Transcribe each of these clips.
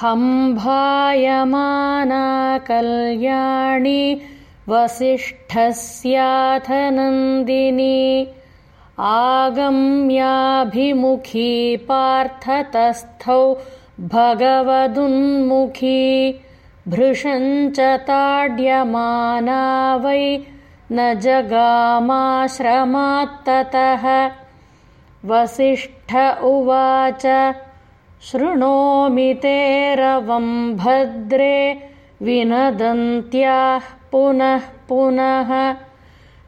हम्भायमाना कल्याणी वसिष्ठस्याथ नन्दिनी आगम्याभिमुखी पार्थतस्थौ भगवदुन्मुखी भृशञ्च ताड्यमाना वै न जगामाश्रमात्ततः। वसिष्ठ उवाच शृणोमि ते रवं भद्रे विनदन्त्याः पुनः पुनः।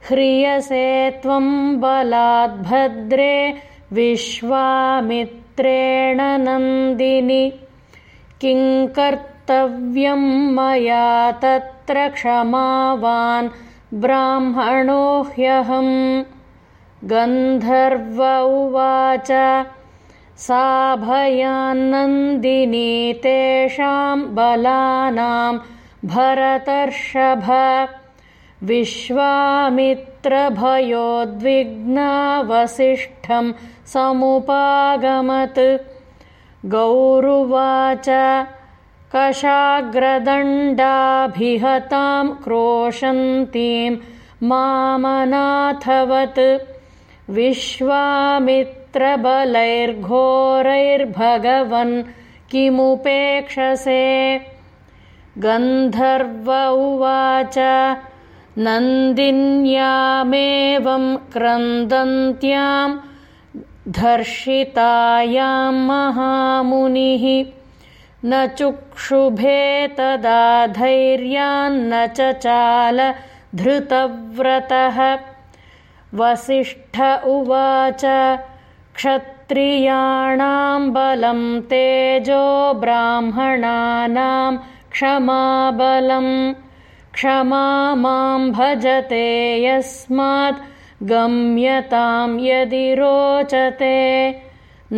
ह्रियसे त्वं बलाद्भद्रे विश्वामित्रेण नन्दिनि। किं कर्तव्यं मया तत्र क्षमावान् ब्राह्मणो ह्यहम्। गन्धर्व उवाच सा भयान्नन्दिनी तेषां बलानां भरतर्षभ। विश्वामित्रभयोद्विग्नावसिष्ठं समुपागमत्। गौरुवाच कशाग्रदण्डाभिहतां क्रोशन्तीं मामनाथवत् विश्वामित्रबलैर्घोरैर्भगवन् किमुपेक्षसे? गन्धर्व उवाच नन्दिन्यामेवं क्रन्दन्त्यां धर्षितायां महामुनिः। न चुक्षुभे तदा धैर्यान्न चाल धृतव्रतः वसिष्ठ उवाच क्षत्रियाणां बलं तेजो ब्राह्मणानां क्षमाबलम् क्षमा मां भजते यस्मात् गम्यतां यदि रोचते